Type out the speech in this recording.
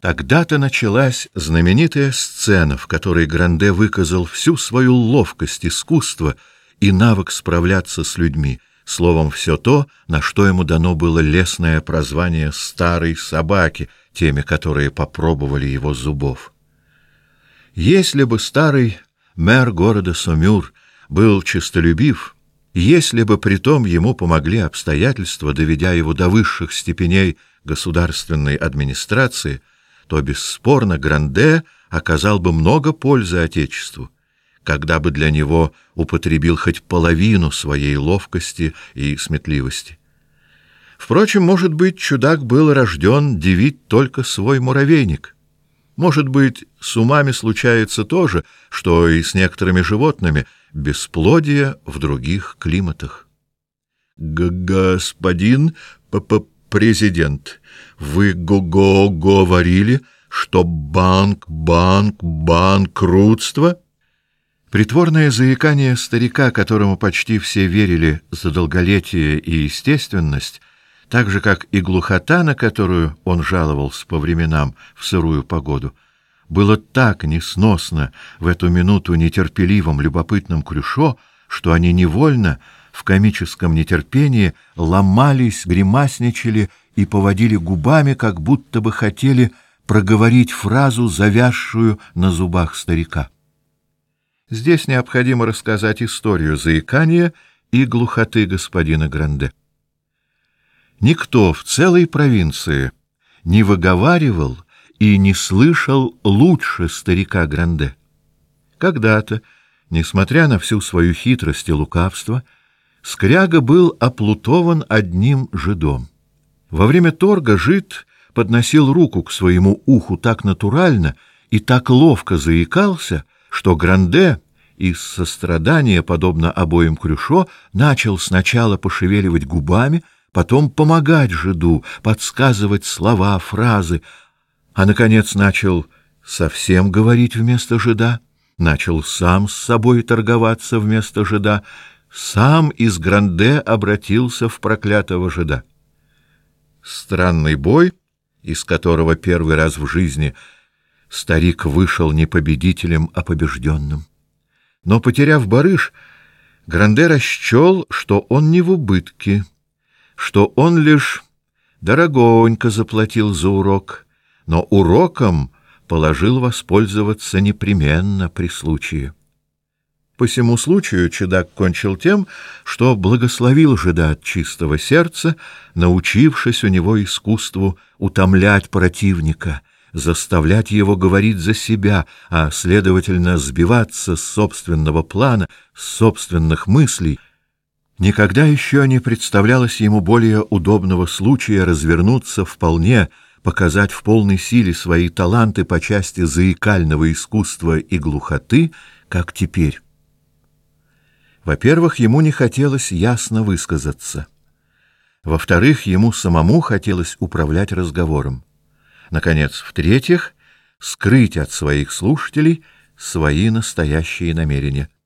Тогда-то началась знаменитая сцена, в которой Гранде выказал всю свою ловкость, искусство и навык справляться с людьми, словом, все то, на что ему дано было лесное прозвание «старой собаки», теми, которые попробовали его зубов. Если бы старый мэр города Сомюр был честолюбив, если бы притом ему помогли обстоятельства, доведя его до высших степеней государственной администрации, то бесспорно Гранде оказал бы много пользы Отечеству, когда бы для него употребил хоть половину своей ловкости и сметливости. Впрочем, может быть, чудак был рожден девить только свой муравейник. Может быть, с умами случается то же, что и с некоторыми животными, бесплодие в других климатах. Г «Господин П -п президент, вы го-го говорили, что банк, банк, банкротство? Притворное заикание старика, которому почти все верили за долголетие и естественность, так же, как и глухота, на которую он жаловался по временам в сырую погоду, было так несносно в эту минуту нетерпеливым, любопытным Крюшо, что они невольно в комическом нетерпении ломались, гримасничали и поводили губами, как будто бы хотели проговорить фразу, завязшую на зубах старика. Здесь необходимо рассказать историю заикания и глухоты господина Гранде. Никто в целой провинции не выговаривал и не слышал лучше старика Гранде. Когда-то, несмотря на всю свою хитрость и лукавство, Скряга был оплутован одним жидом. Во время торга жид подносил руку к своему уху так натурально и так ловко заикался, что Гранде из сострадания, подобно обоим Крюшо, начал сначала пошевеливать губами, потом помогать жиду, подсказывать слова, фразы, а, наконец, начал совсем говорить вместо жида, начал сам с собой торговаться вместо жида, сам из Гранде обратился в проклятого жида. Странный бой, из которого первый раз в жизни старик вышел не победителем, а побежденным. Но, потеряв барыш, Гранде расчел, что он не в убытке, что он лишь дорогонько заплатил за урок, но уроком положил воспользоваться непременно при случае. По всему случаю чудак кончил тем, что благословил жида от чистого сердца, научившись у него искусству утомлять противника, заставлять его говорить за себя, а, следовательно, сбиваться с собственного плана, с собственных мыслей. Никогда еще не представлялось ему более удобного случая развернуться вполне, показать в полной силе свои таланты по части заикального искусства и глухоты, как теперь. Во-первых, ему не хотелось ясно высказаться. Во-вторых, ему самому хотелось управлять разговором. Наконец, в-третьих, скрыть от своих слушателей свои настоящие намерения —